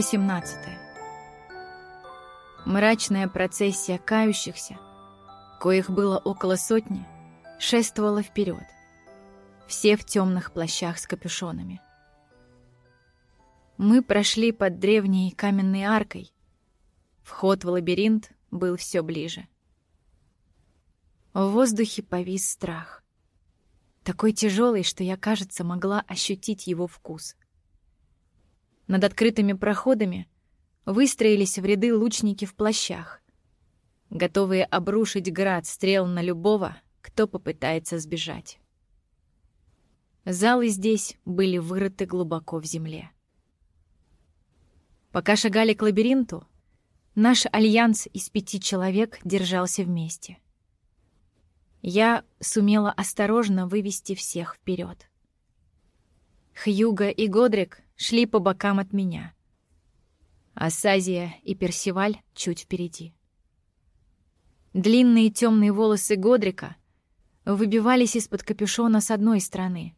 18. Мрачная процессия кающихся, коих было около сотни, шествовала вперед. Все в темных плащах с капюшонами. Мы прошли под древней каменной аркой. Вход в лабиринт был все ближе. В воздухе повис страх. Такой тяжелый, что я, кажется, могла ощутить его вкус. Над открытыми проходами выстроились в ряды лучники в плащах, готовые обрушить град стрел на любого, кто попытается сбежать. Залы здесь были вырыты глубоко в земле. Пока шагали к лабиринту, наш альянс из пяти человек держался вместе. Я сумела осторожно вывести всех вперед. Хьюга и Годрик шли по бокам от меня. Асазия и Персиваль чуть впереди. Длинные темные волосы Годрика выбивались из-под капюшона с одной стороны,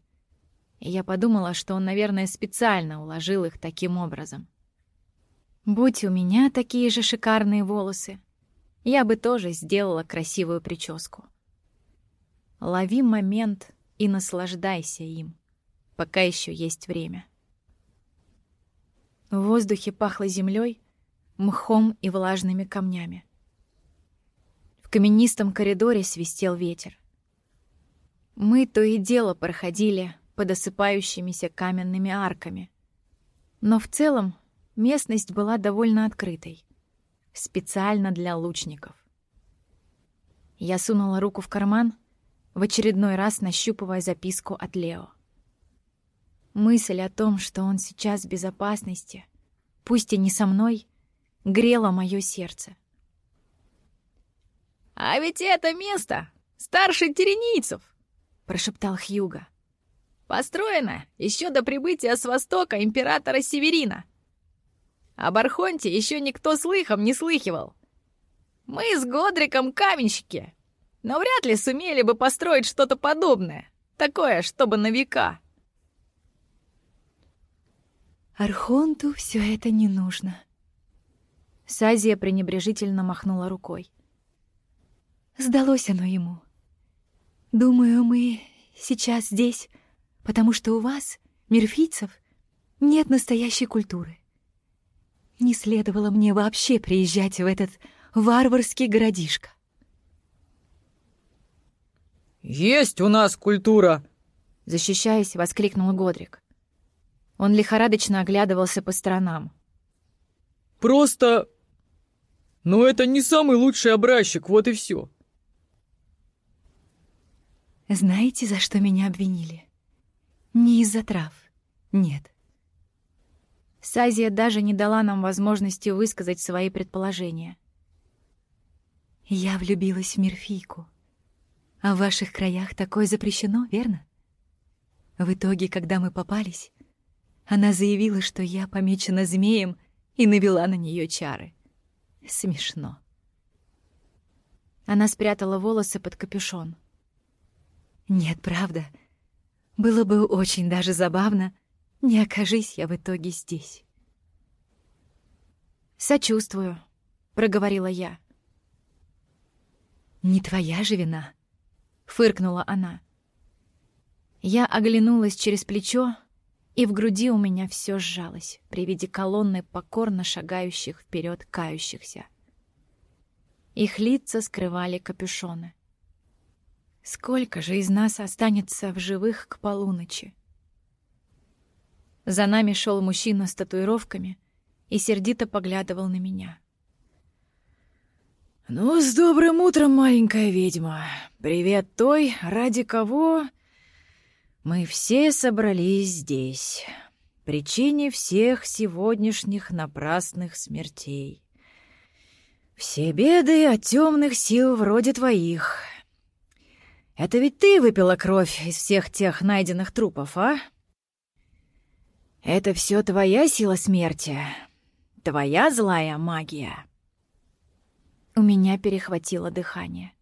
и я подумала, что он, наверное, специально уложил их таким образом. Будь у меня такие же шикарные волосы, я бы тоже сделала красивую прическу. Лови момент и наслаждайся им, пока еще есть время. В воздухе пахло землей, мхом и влажными камнями. В каменистом коридоре свистел ветер. Мы то и дело проходили под осыпающимися каменными арками. Но в целом местность была довольно открытой. Специально для лучников. Я сунула руку в карман, в очередной раз нащупывая записку от Лео. Мысль о том, что он сейчас в безопасности, пусть и не со мной, грела мое сердце. «А ведь это место старший Теренийцев!» — прошептал Хьюга. «Построено еще до прибытия с востока императора Северина. Об Архонте еще никто слыхом не слыхивал. Мы с Годриком каменщики, но вряд ли сумели бы построить что-то подобное, такое, чтобы на века». Архонту все это не нужно. Сазия пренебрежительно махнула рукой. Сдалось оно ему. Думаю, мы сейчас здесь, потому что у вас, мирфийцев, нет настоящей культуры. Не следовало мне вообще приезжать в этот варварский городишко. «Есть у нас культура!» Защищаясь, воскликнул Годрик. Он лихорадочно оглядывался по сторонам. «Просто... Ну, это не самый лучший образчик, вот и все. Знаете, за что меня обвинили? Не из-за трав. Нет. Сазия даже не дала нам возможности высказать свои предположения. Я влюбилась в Мирфийку. А в ваших краях такое запрещено, верно? В итоге, когда мы попались, она заявила, что я помечена змеем и навела на нее чары. Смешно. Она спрятала волосы под капюшон. Нет, правда. Было бы очень даже забавно, не окажись я в итоге здесь. «Сочувствую», — проговорила я. «Не твоя же вина», — фыркнула она. Я оглянулась через плечо и в груди у меня все сжалось при виде колонны покорно шагающих вперед кающихся. Их лица скрывали капюшоны. Сколько же из нас останется в живых к полуночи? За нами шел мужчина с татуировками и сердито поглядывал на меня. «Ну, с добрым утром, маленькая ведьма! Привет той, ради кого мы все собрались здесь. Причине всех сегодняшних напрасных смертей. Все беды от темных сил вроде твоих. Это ведь ты выпила кровь из всех тех найденных трупов, а? Это все твоя сила смерти, твоя злая магия. У меня перехватило дыхание.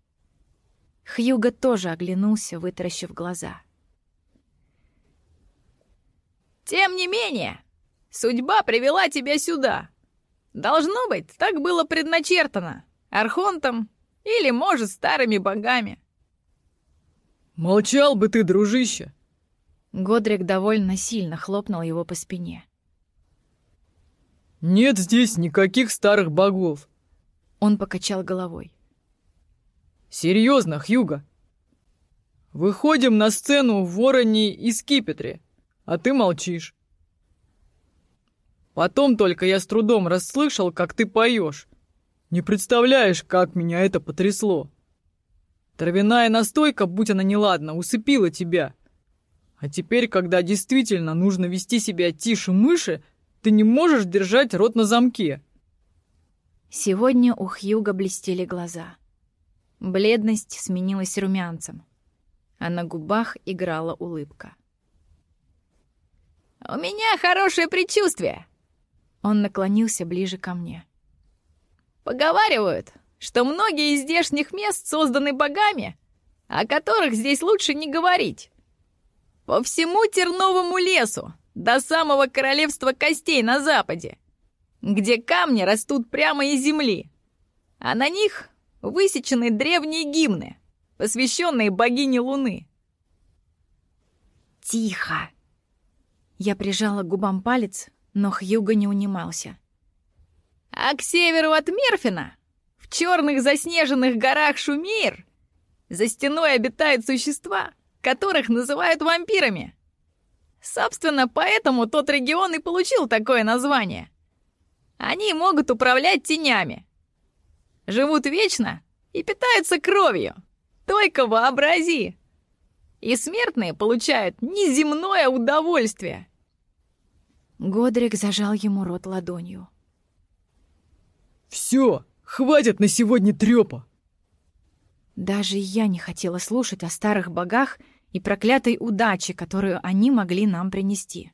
Хьюго тоже оглянулся, вытаращив глаза — тем не менее, судьба привела тебя сюда. Должно быть, так было предначертано. Архонтом или, может, старыми богами. Молчал бы ты, дружище. Годрик довольно сильно хлопнул его по спине. Нет здесь никаких старых богов. Он покачал головой. Серьезно, Хьюга. Выходим на сцену в Вороне и Скипетре, а ты молчишь. Потом только я с трудом расслышал, как ты поешь. Не представляешь, как меня это потрясло. Травяная настойка, будь она неладна, усыпила тебя. А теперь, когда действительно нужно вести себя тише мыши, ты не можешь держать рот на замке. Сегодня у Хьюга блестели глаза. Бледность сменилась румянцем, а на губах играла улыбка. «У меня хорошее предчувствие!» Он наклонился ближе ко мне. «Поговаривают, что многие из здешних мест созданы богами, о которых здесь лучше не говорить. По всему терновому лесу, до самого королевства костей на западе, где камни растут прямо из земли, а на них высечены древние гимны, посвященные богине Луны. «Тихо!» Я прижала к губам палец, но Хьюго не унимался. «А к северу от Мерфина, в черных заснеженных горах Шумир, за стеной обитают существа, которых называют вампирами. Собственно, поэтому тот регион и получил такое название. Они могут управлять тенями. Живут вечно и питаются кровью. Только вообрази! И смертные получают неземное удовольствие. Годрик зажал ему рот ладонью. «Все, хватит на сегодня трёпа!» Даже я не хотела слушать о старых богах и проклятой удаче, которую они могли нам принести.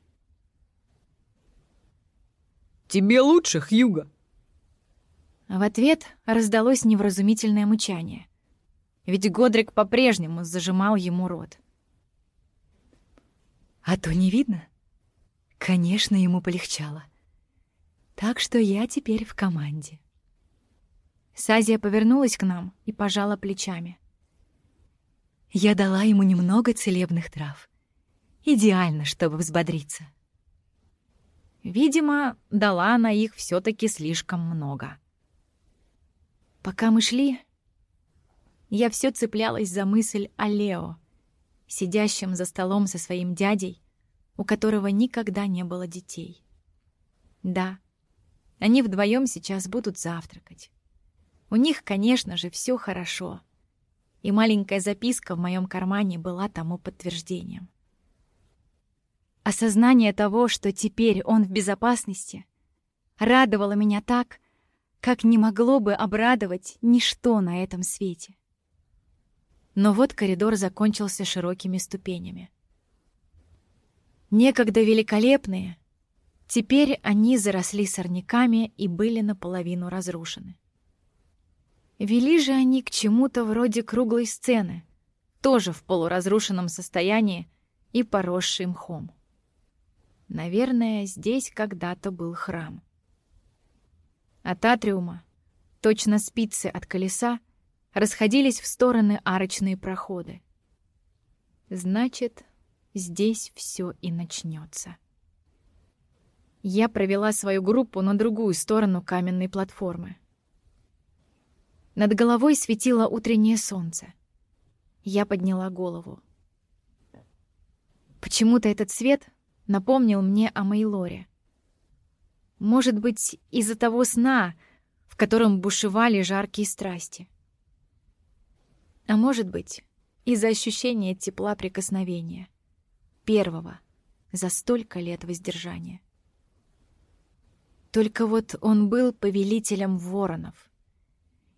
«Тебе лучше, Хьюга!» В ответ раздалось невразумительное мычание. Ведь Годрик по-прежнему зажимал ему рот. «А то не видно?» Конечно, ему полегчало. Так что я теперь в команде. Сазия повернулась к нам и пожала плечами. Я дала ему немного целебных трав. Идеально, чтобы взбодриться. Видимо, дала она их все таки слишком много. Пока мы шли, я все цеплялась за мысль о Лео, сидящем за столом со своим дядей у которого никогда не было детей. Да, они вдвоем сейчас будут завтракать. У них, конечно же, все хорошо. И маленькая записка в моем кармане была тому подтверждением. Осознание того, что теперь он в безопасности, радовало меня так, как не могло бы обрадовать ничто на этом свете. Но вот коридор закончился широкими ступенями. Некогда великолепные, теперь они заросли сорняками и были наполовину разрушены. Вели же они к чему-то вроде круглой сцены, тоже в полуразрушенном состоянии и поросшей мхом. Наверное, здесь когда-то был храм. От атриума, точно спицы от колеса, расходились в стороны арочные проходы. Значит, здесь все и начнется. Я провела свою группу на другую сторону каменной платформы. Над головой светило утреннее солнце. Я подняла голову. Почему-то этот свет напомнил мне о Мейлоре. Может быть, из-за того сна, в котором бушевали жаркие страсти. А может быть, из-за ощущения тепла прикосновения первого за столько лет воздержания. Только вот он был повелителем воронов,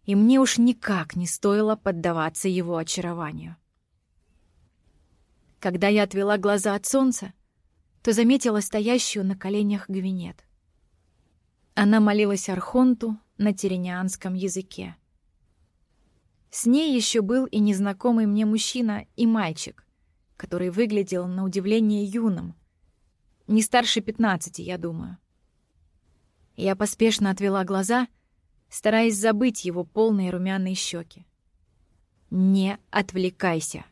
и мне уж никак не стоило поддаваться его очарованию. Когда я отвела глаза от солнца, то заметила стоящую на коленях Гвинет. Она молилась Архонту на теренианском языке. С ней еще был и незнакомый мне мужчина и мальчик, который выглядел на удивление юным, Не старше пятнадцати, я думаю. Я поспешно отвела глаза, стараясь забыть его полные румяные щеки. Не отвлекайся.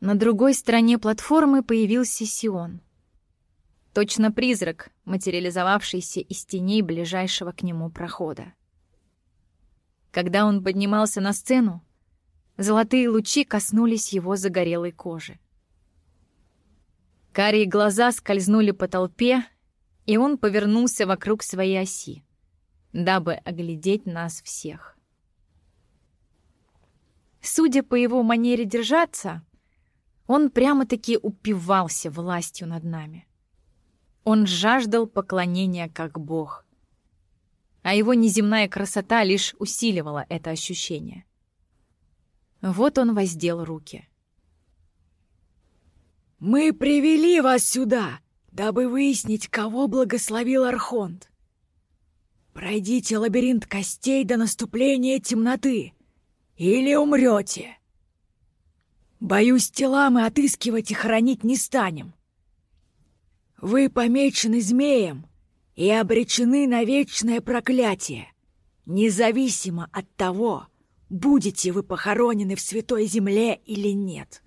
На другой стороне платформы появился Сион. Точно призрак, материализовавшийся из теней ближайшего к нему прохода. Когда он поднимался на сцену, золотые лучи коснулись его загорелой кожи. Карие глаза скользнули по толпе, и он повернулся вокруг своей оси, дабы оглядеть нас всех. Судя по его манере держаться, он прямо-таки упивался властью над нами. Он жаждал поклонения как бог, а его неземная красота лишь усиливала это ощущение. Вот он воздел руки. «Мы привели вас сюда, дабы выяснить, кого благословил Архонт. Пройдите лабиринт костей до наступления темноты, или умрете. Боюсь, тела мы отыскивать и хранить не станем. Вы помечены змеем и обречены на вечное проклятие, независимо от того, будете вы похоронены в святой земле или нет.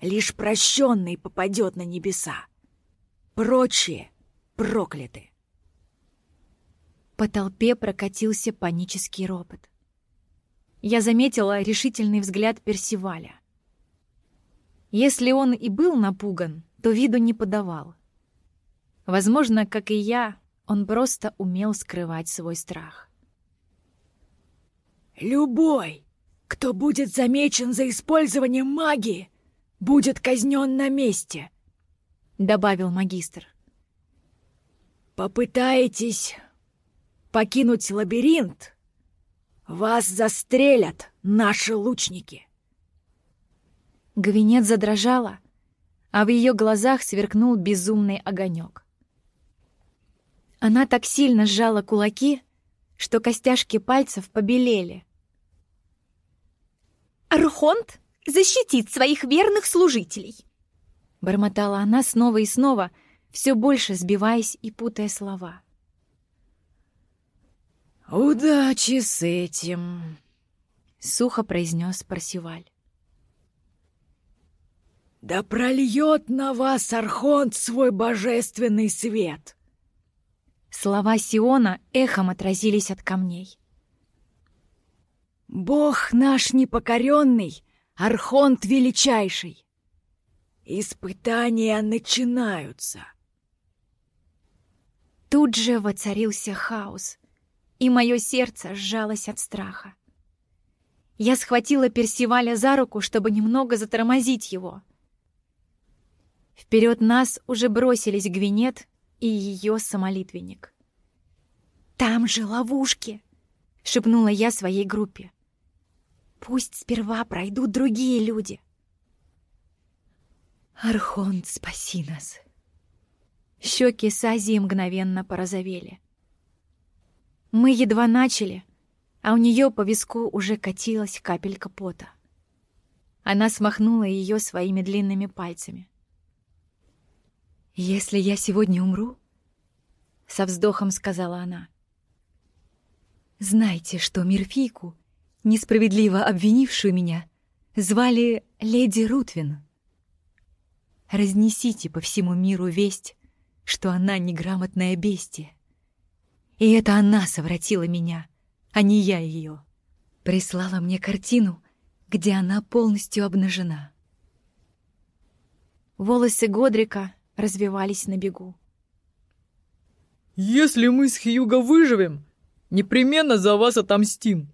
Лишь прощенный попадет на небеса. Прочие прокляты. По толпе прокатился панический ропот я заметила решительный взгляд Персиваля. Если он и был напуган, то виду не подавал. Возможно, как и я, он просто умел скрывать свой страх. «Любой, кто будет замечен за использованием магии, будет казнен на месте», — добавил магистр. «Попытаетесь покинуть лабиринт, «Вас застрелят наши лучники!» Гвинет задрожала, а в ее глазах сверкнул безумный огонек. Она так сильно сжала кулаки, что костяшки пальцев побелели. «Архонт защитит своих верных служителей!» Бормотала она снова и снова, все больше сбиваясь и путая слова. «Удачи с этим!» — сухо произнес Парсиваль. «Да прольет на вас Архонт свой божественный свет!» Слова Сиона эхом отразились от камней. «Бог наш непокоренный, Архонт величайший! Испытания начинаются!» Тут же воцарился хаос — и мое сердце сжалось от страха. Я схватила Персиваля за руку, чтобы немного затормозить его. Вперед нас уже бросились Гвинет и ее самолитвенник. «Там же ловушки!» — шепнула я своей группе. «Пусть сперва пройдут другие люди». «Архонт, спаси нас!» Щеки Сазии мгновенно порозовели. Мы едва начали, а у нее по виску уже катилась капелька пота. Она смахнула ее своими длинными пальцами. «Если я сегодня умру, — со вздохом сказала она, — знайте, что Мирфийку, несправедливо обвинившую меня, звали леди Рутвин. Разнесите по всему миру весть, что она неграмотная бестия. И это она совратила меня, а не я ее. Прислала мне картину, где она полностью обнажена. Волосы Годрика развивались на бегу. «Если мы с Хьюго выживем, непременно за вас отомстим!»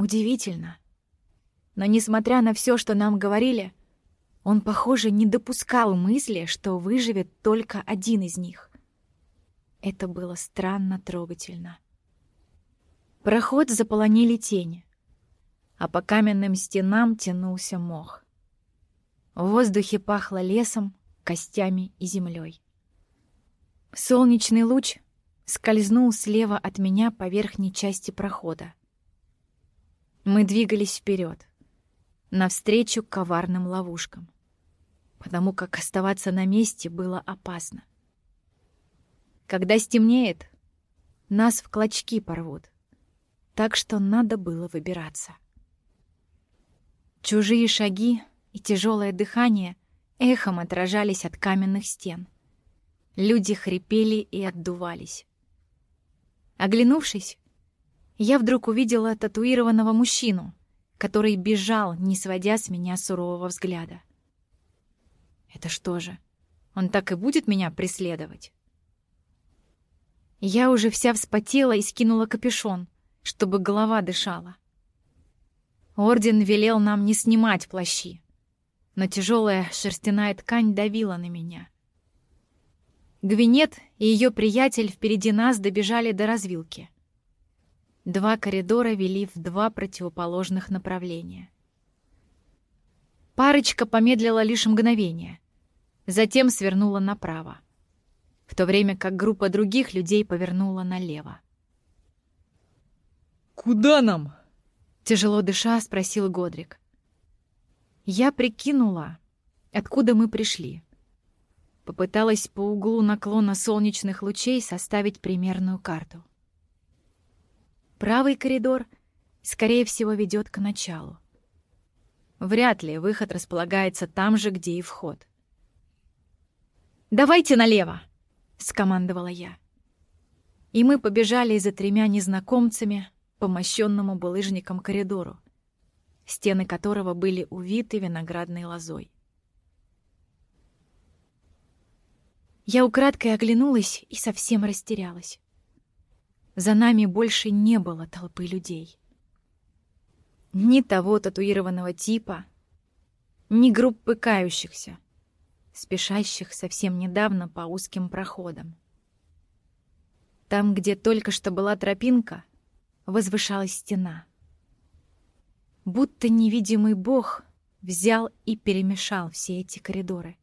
Удивительно. Но несмотря на все, что нам говорили, он, похоже, не допускал мысли, что выживет только один из них. Это было странно трогательно. Проход заполонили тени, а по каменным стенам тянулся мох. В воздухе пахло лесом, костями и землей. Солнечный луч скользнул слева от меня по верхней части прохода. Мы двигались вперед, навстречу коварным ловушкам. потому как оставаться на месте было опасно. Когда стемнеет, нас в клочки порвут, так что надо было выбираться. Чужие шаги и тяжелое дыхание эхом отражались от каменных стен. Люди хрипели и отдувались. Оглянувшись, я вдруг увидела татуированного мужчину, который бежал, не сводя с меня сурового взгляда. Это что же, он так и будет меня преследовать? Я уже вся вспотела и скинула капюшон, чтобы голова дышала. Орден велел нам не снимать плащи, но тяжелая шерстяная ткань давила на меня. Гвинет и ее приятель впереди нас добежали до развилки. Два коридора вели в два противоположных направления. Парочка помедлила лишь мгновение, затем свернула направо, в то время как группа других людей повернула налево. «Куда нам?» Тяжело дыша, спросил Годрик. Я прикинула, откуда мы пришли. Попыталась по углу наклона солнечных лучей составить примерную карту. Правый коридор, скорее всего, ведет к началу. Вряд ли выход располагается там же, где и вход. «Давайте налево!» — скомандовала я. И мы побежали за тремя незнакомцами, по мощенному булыжником коридору, стены которого были увиты виноградной лозой. Я украдкой оглянулась и совсем растерялась. За нами больше не было толпы людей. Ни того татуированного типа, ни группы кающихся, спешащих совсем недавно по узким проходам. Там, где только что была тропинка, возвышалась стена. Будто невидимый бог взял и перемешал все эти коридоры.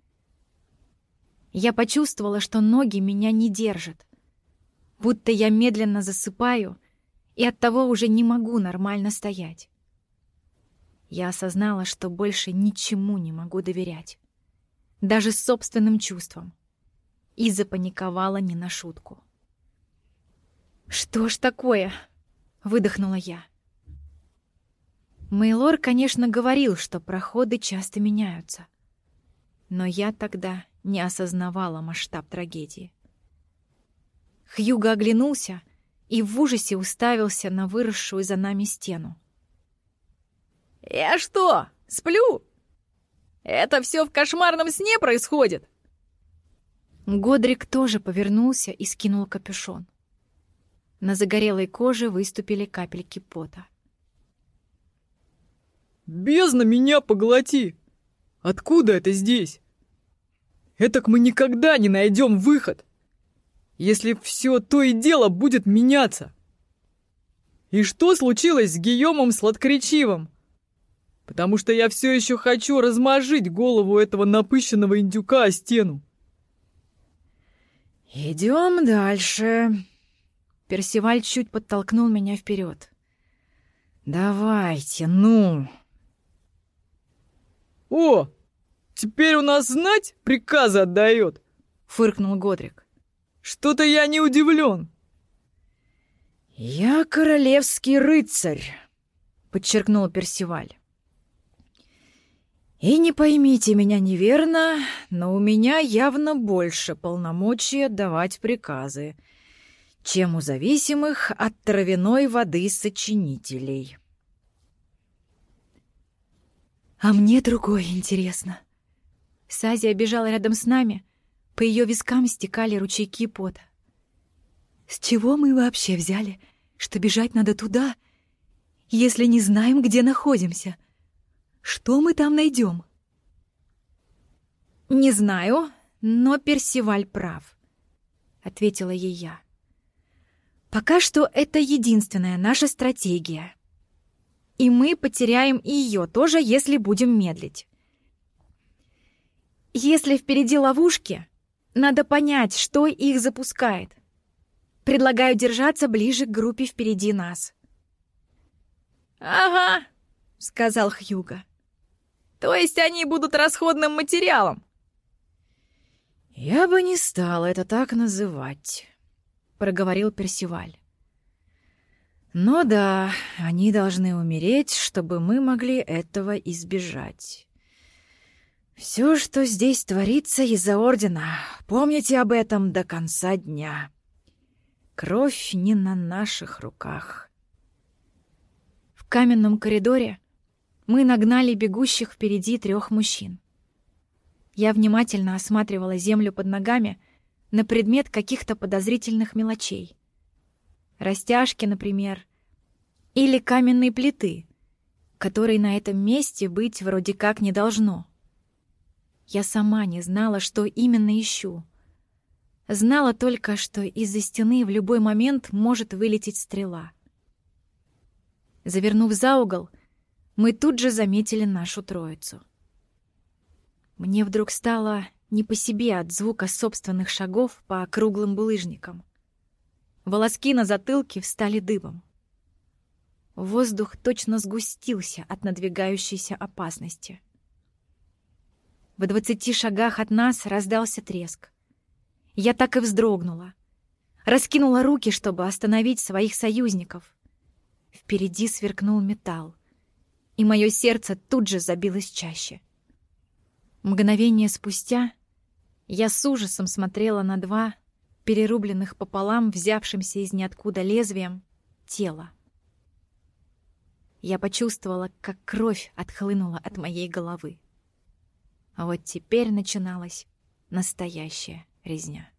Я почувствовала, что ноги меня не держат, будто я медленно засыпаю и оттого уже не могу нормально стоять. Я осознала, что больше ничему не могу доверять, даже собственным чувствам, и запаниковала не на шутку. «Что ж такое?» выдохнула я. Мейлор, конечно, говорил, что проходы часто меняются. Но я тогда не осознавала масштаб трагедии. Хьюго оглянулся и в ужасе уставился на выросшую за нами стену. «Я что, сплю? Это все в кошмарном сне происходит?» Годрик тоже повернулся и скинул капюшон. На загорелой коже выступили капельки пота. «Бездна меня поглоти! Откуда это здесь? Этак мы никогда не найдем выход, если все то и дело будет меняться. И что случилось с Гийомом Сладкоречивым? Потому что я все еще хочу размажить голову этого напыщенного индюка о стену. «Идем дальше», Персиваль чуть подтолкнул меня вперед. «Давайте, ну!» «О, теперь у нас знать приказы отдает!» — фыркнул Годрик. «Что-то я не удивлен!» «Я королевский рыцарь», — подчеркнул Персиваль. «И не поймите меня неверно, но у меня явно больше полномочий давать приказы, чем у зависимых от травяной воды сочинителей. «А мне другое интересно». Сазия бежала рядом с нами, по ее вискам стекали ручейки пота. «С чего мы вообще взяли, что бежать надо туда, если не знаем, где находимся? Что мы там найдем?» «Не знаю, но Персиваль прав», — ответила ей я. Пока что это единственная наша стратегия. И мы потеряем ее тоже, если будем медлить. Если впереди ловушки, надо понять, что их запускает. Предлагаю держаться ближе к группе впереди нас. «Ага», — сказал Хьюга. «То есть они будут расходным материалом, «Я бы не стал это так называть», — проговорил Персиваль. «Но да, они должны умереть, чтобы мы могли этого избежать. Все, что здесь творится из-за Ордена, помните об этом до конца дня. Кровь не на наших руках». В каменном коридоре мы нагнали бегущих впереди трех мужчин. Я внимательно осматривала землю под ногами на предмет каких-то подозрительных мелочей. Растяжки, например, или каменные плиты, которой на этом месте быть вроде как не должно. Я сама не знала, что именно ищу. Знала только, что из-за стены в любой момент может вылететь стрела. Завернув за угол, мы тут же заметили нашу троицу. Мне вдруг стало не по себе от звука собственных шагов по округлым булыжникам. Волоски на затылке встали дыбом. Воздух точно сгустился от надвигающейся опасности. В двадцати шагах от нас раздался треск. Я так и вздрогнула. Раскинула руки, чтобы остановить своих союзников. Впереди сверкнул металл, и мое сердце тут же забилось чаще. Мгновение спустя я с ужасом смотрела на два перерубленных пополам, взявшимся из ниоткуда лезвием, тела. Я почувствовала, как кровь отхлынула от моей головы. А вот теперь начиналась настоящая резня.